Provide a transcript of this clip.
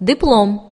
диплом.